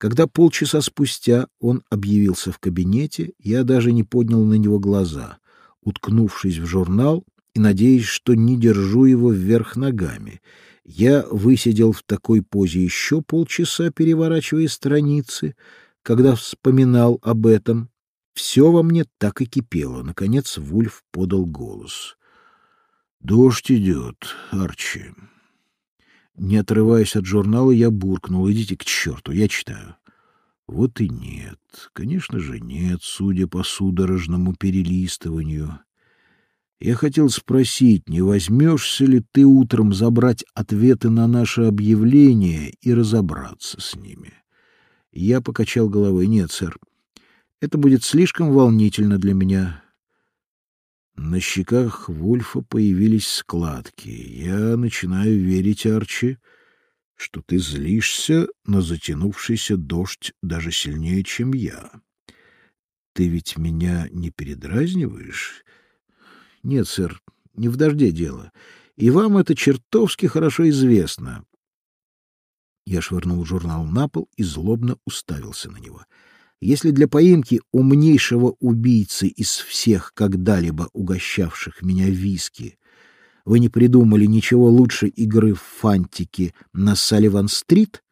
Когда полчаса спустя он объявился в кабинете, я даже не поднял на него глаза, уткнувшись в журнал и надеясь, что не держу его вверх ногами. Я высидел в такой позе еще полчаса, переворачивая страницы, когда вспоминал об этом. Все во мне так и кипело. Наконец Вульф подал голос. «Дождь идет, Арчи». Не отрываясь от журнала, я буркнул. «Идите к черту, я читаю». Вот и нет. Конечно же, нет, судя по судорожному перелистыванию. Я хотел спросить, не возьмешься ли ты утром забрать ответы на наше объявление и разобраться с ними? Я покачал головой. Нет, сэр. Это будет слишком волнительно для меня. На щеках Вульфа появились складки. Я начинаю верить, Арчи, что ты злишься на затянувшийся дождь даже сильнее, чем я. Ты ведь меня не передразниваешь? Нет, сэр, не в дожде дело. И вам это чертовски хорошо известно. Я швырнул журнал на пол и злобно уставился на него. Если для поимки умнейшего убийцы из всех когда-либо угощавших меня виски вы не придумали ничего лучше игры в фантики на Салливан-стрит,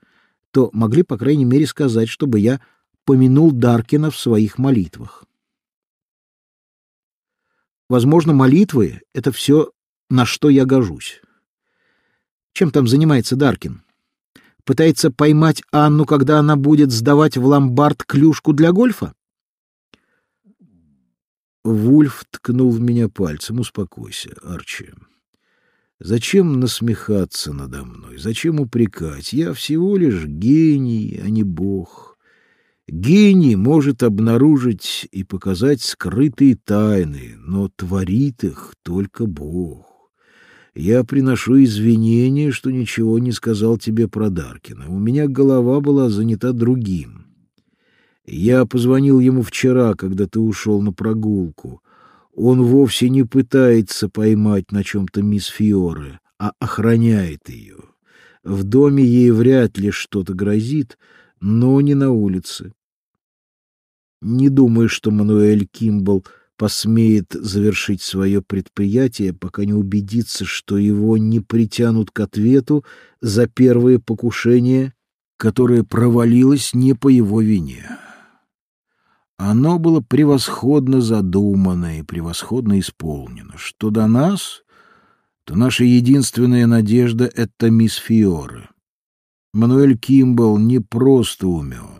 то могли, по крайней мере, сказать, чтобы я помянул Даркина в своих молитвах. Возможно, молитвы — это все, на что я гожусь. Чем там занимается Даркин? Пытается поймать Анну, когда она будет сдавать в ломбард клюшку для гольфа? Вульф ткнул в меня пальцем. «Успокойся, Арчи. Зачем насмехаться надо мной? Зачем упрекать? Я всего лишь гений, а не бог. Гений может обнаружить и показать скрытые тайны, но творит их только бог. Я приношу извинения, что ничего не сказал тебе про Даркина. У меня голова была занята другим. Я позвонил ему вчера, когда ты ушел на прогулку. Он вовсе не пытается поймать на чем-то мисс Фиоре, а охраняет ее. В доме ей вряд ли что-то грозит, но не на улице. Не думаю, что Мануэль Кимбл посмеет завершить свое предприятие, пока не убедится, что его не притянут к ответу за первое покушение, которое провалилось не по его вине. Оно было превосходно задумано и превосходно исполнено. Что до нас, то наша единственная надежда — это мисс Фиоре. Мануэль Кимбл не просто умен.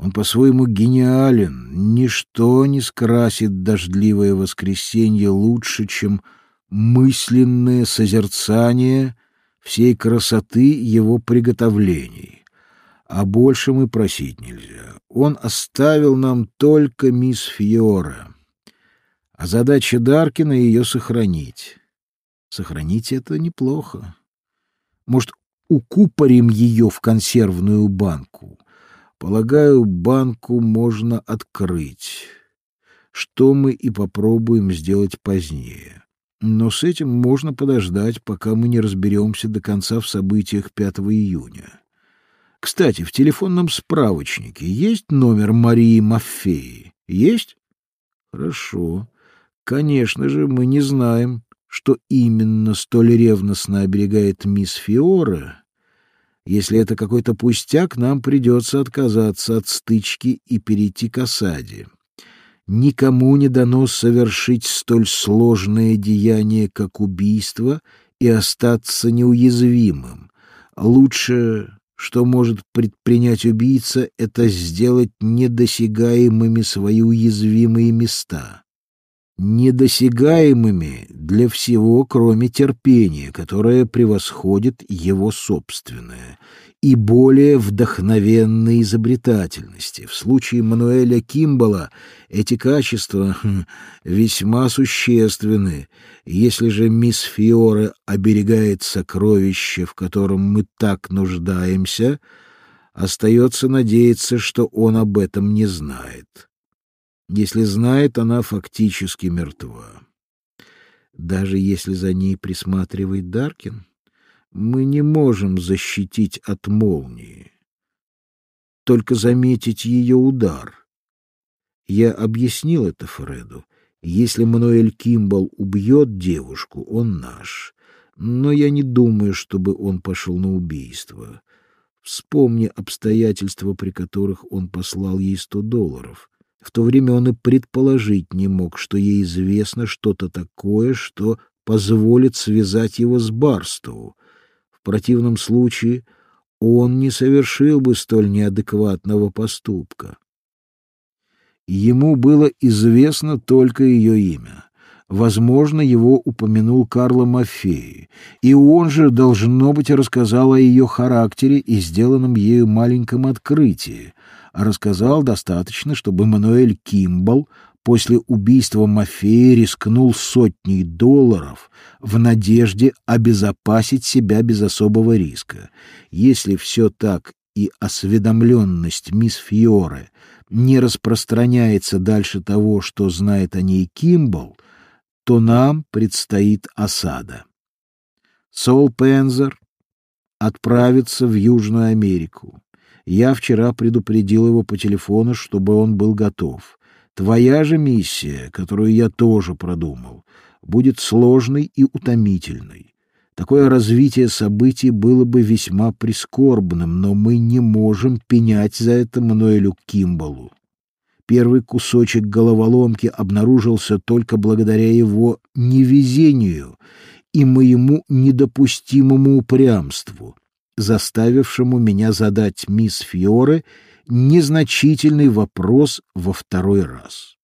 Он по-своему гениален. Ничто не скрасит дождливое воскресенье лучше, чем мысленное созерцание всей красоты его приготовлений а больше мы просить нельзя. Он оставил нам только мисс Фьора. А задача Даркина — ее сохранить. Сохранить это неплохо. Может, укупорим ее в консервную банку? Полагаю, банку можно открыть, что мы и попробуем сделать позднее. Но с этим можно подождать, пока мы не разберемся до конца в событиях 5 июня. Кстати, в телефонном справочнике есть номер Марии Маффеи? Есть? Хорошо. Конечно же, мы не знаем, что именно столь ревностно оберегает мисс Фиора. Если это какой-то пустяк, нам придется отказаться от стычки и перейти к осаде. Никому не дано совершить столь сложное деяние, как убийство, и остаться неуязвимым. Лучше что может предпринять убийца, это сделать недосягаемыми свои уязвимые места. Недосягаемыми для всего, кроме терпения, которое превосходит его собственное, и более вдохновенной изобретательности. В случае Мануэля Кимбала эти качества хм, весьма существенны. Если же мисс Фиора оберегает сокровище, в котором мы так нуждаемся, остается надеяться, что он об этом не знает. Если знает, она фактически мертва. Даже если за ней присматривает Даркин — мы не можем защитить от молнии. только заметить ее удар. Я объяснил это Фреду. Если Мануэль Кимбал убьет девушку, он наш. Но я не думаю, чтобы он пошел на убийство. Вспомни обстоятельства, при которых он послал ей сто долларов. В то время он и предположить не мог, что ей известно что-то такое, что позволит связать его с Барстоу. В противном случае он не совершил бы столь неадекватного поступка. Ему было известно только ее имя. Возможно, его упомянул Карло Мафеи, и он же, должно быть, рассказал о ее характере и сделанном ею маленьком открытии, рассказал достаточно, чтобы Мануэль Кимбал после убийства Мафеи рискнул сотней долларов в надежде обезопасить себя без особого риска. Если все так и осведомленность мисс Фьоре не распространяется дальше того, что знает о ней Кимбал, то нам предстоит осада. Сол Пензер отправится в Южную Америку. Я вчера предупредил его по телефону, чтобы он был готов. Твоя же миссия, которую я тоже продумал, будет сложной и утомительной. Такое развитие событий было бы весьма прискорбным, но мы не можем пенять за это Мануэлю Кимбалу. Первый кусочек головоломки обнаружился только благодаря его невезению и моему недопустимому упрямству, заставившему меня задать мисс Фиоре незначительный вопрос во второй раз.